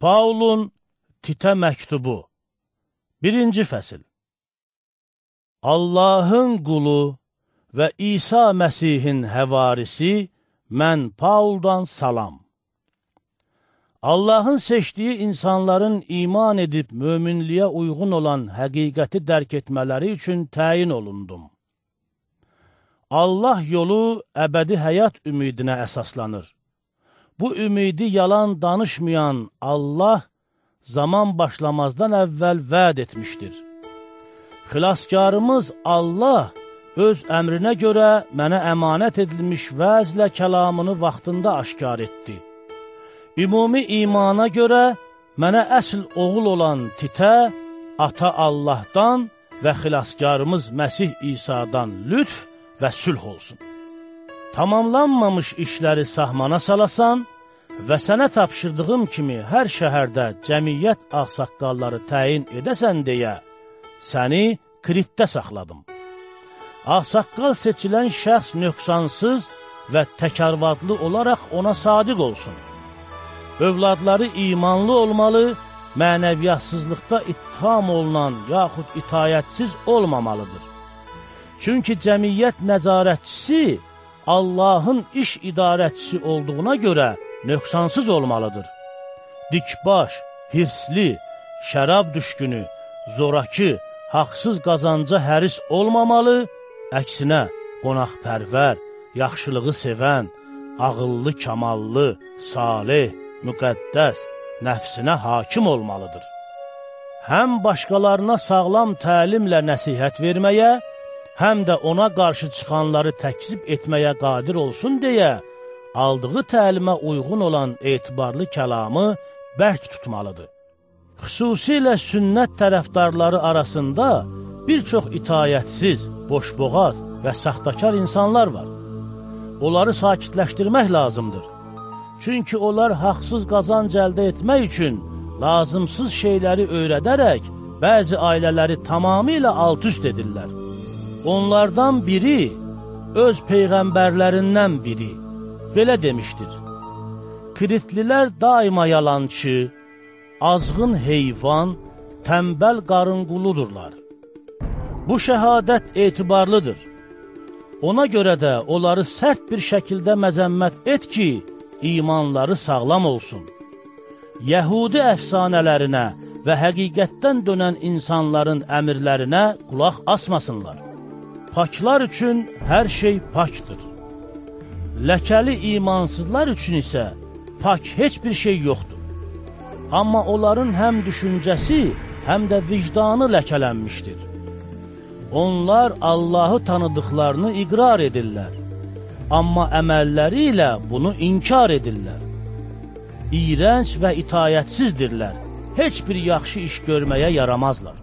Paulun Titə məktubu 1-ci fəsil Allahın qulu və İsa Məsihin həvarisi mən Pauldan salam. Allahın seçdiyi insanların iman edib möminliyə uyğun olan həqiqəti dərk etmələri üçün təyin olundum. Allah yolu əbədi həyat ümidinə əsaslanır. Bu ümidi yalan danışmayan Allah zaman başlamazdan əvvəl vəd etmişdir. Xilaskarımız Allah öz əmrinə görə mənə əmanət edilmiş vəzlə kəlamını vaxtında aşkar etdi. Ümumi imana görə mənə əsl oğul olan Titə, ata Allahdan və xilaskarımız Məsih İsa'dan lütf və sülh olsun tamamlanmamış işləri sahmana salasan və sənə tapşırdığım kimi hər şəhərdə cəmiyyət ağsaqqalları təyin edəsən deyə, səni Kritdə saxladım. Ağsaqqal seçilən şəxs nöqsansız və təkarvadlı olaraq ona sadiq olsun. Övladları imanlı olmalı, mənəviyyatsızlıqda ittiham olunan yaxud itayətsiz olmamalıdır. Çünki cəmiyyət nəzarətçisi Allahın iş idarəçisi olduğuna görə nöqsansız olmalıdır. Dikbaş, hirsli, şərab düşkünü, zoraki, haqsız qazanca həris olmamalı, əksinə qonaqpərvər, yaxşılığı sevən, ağıllı, kamallı, salih, müqəddəs, nəfsinə hakim olmalıdır. Həm başqalarına sağlam təlimlə nəsihət verməyə, həm də ona qarşı çıxanları təkzib etməyə qadir olsun deyə, aldığı təlimə uyğun olan etibarlı kəlamı bərk tutmalıdır. Xüsusilə sünnət tərəfdarları arasında bir çox itayətsiz, boşboğaz və saxtakar insanlar var. Onları sakitləşdirmək lazımdır. Çünki onlar haqsız qazanc əldə etmək üçün lazımsız şeyləri öyrədərək bəzi ailələri tamamilə alt-üst edirlər. Onlardan biri öz peyğəmbərlərindən biri belə demişdir. Kritlilər daima yalançı, azğın heyvan, tənbəl qarınquludurlar. Bu şəhadət etibarlıdır. Ona görə də onları sərt bir şəkildə məzəmmət et ki, imanları sağlam olsun. Yəhudi əfsanələrinə və həqiqətdən dönən insanların əmirlərinə qulaq asmasınlar. Paklar üçün hər şey pakdır. Ləkəli imansızlar üçün isə pak heç bir şey yoxdur. Amma onların həm düşüncəsi, həm də vicdanı ləkələnmişdir. Onlar Allahı tanıdıqlarını iqrar edirlər, amma əməlləri ilə bunu inkar edirlər. İrənc və itayətsizdirlər, heç bir yaxşı iş görməyə yaramazlar.